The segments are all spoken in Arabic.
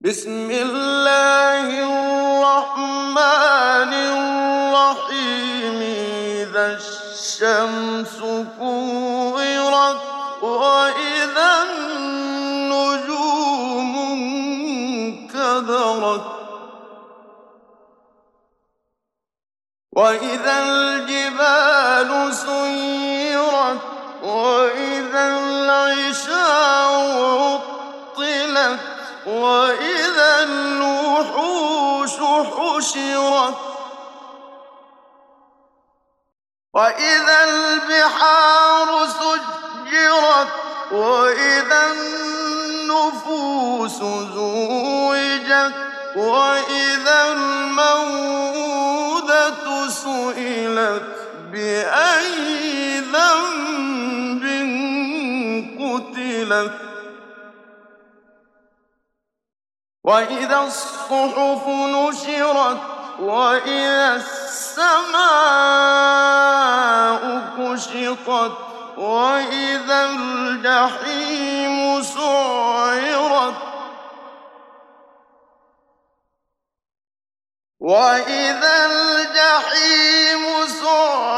بسم الله الرحمن الرحيم. إذا الشمس كورت وإذا النجوم انكدرت وإذا الجبال سيرت وإذا العشار عطلت وإذا الوحوش حشرت وإذا البحار سجرت وإذا النفوس زوجت وإذا الموءودة سئلت بأي ذنب قتلت وإذا الصحف نشرت وإذا السماء كشطت وإذا الجحيم سعرت وإذا الجحيم سعرت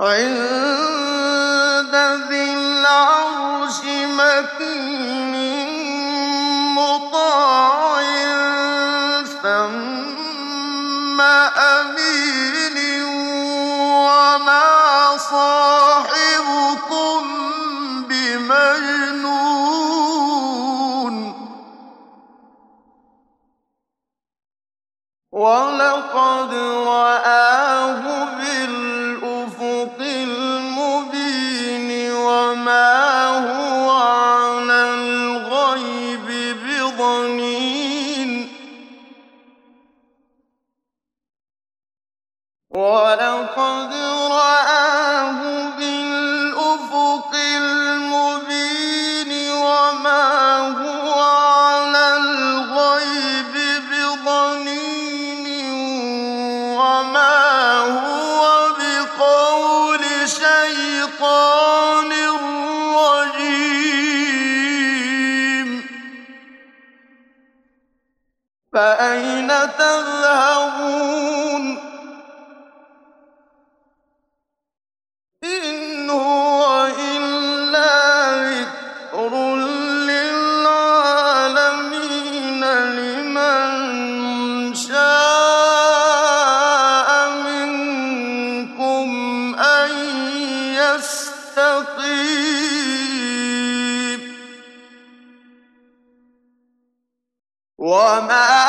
عند ذي العرش مكين مطاع ثم أمين وما صاحبكم بمجنون. ولقد رآه ولقد بالأفق المبين وما هو على الغيب بضنين وما هو بقول شيطان رجيم فأين تذهبون يستقيم وما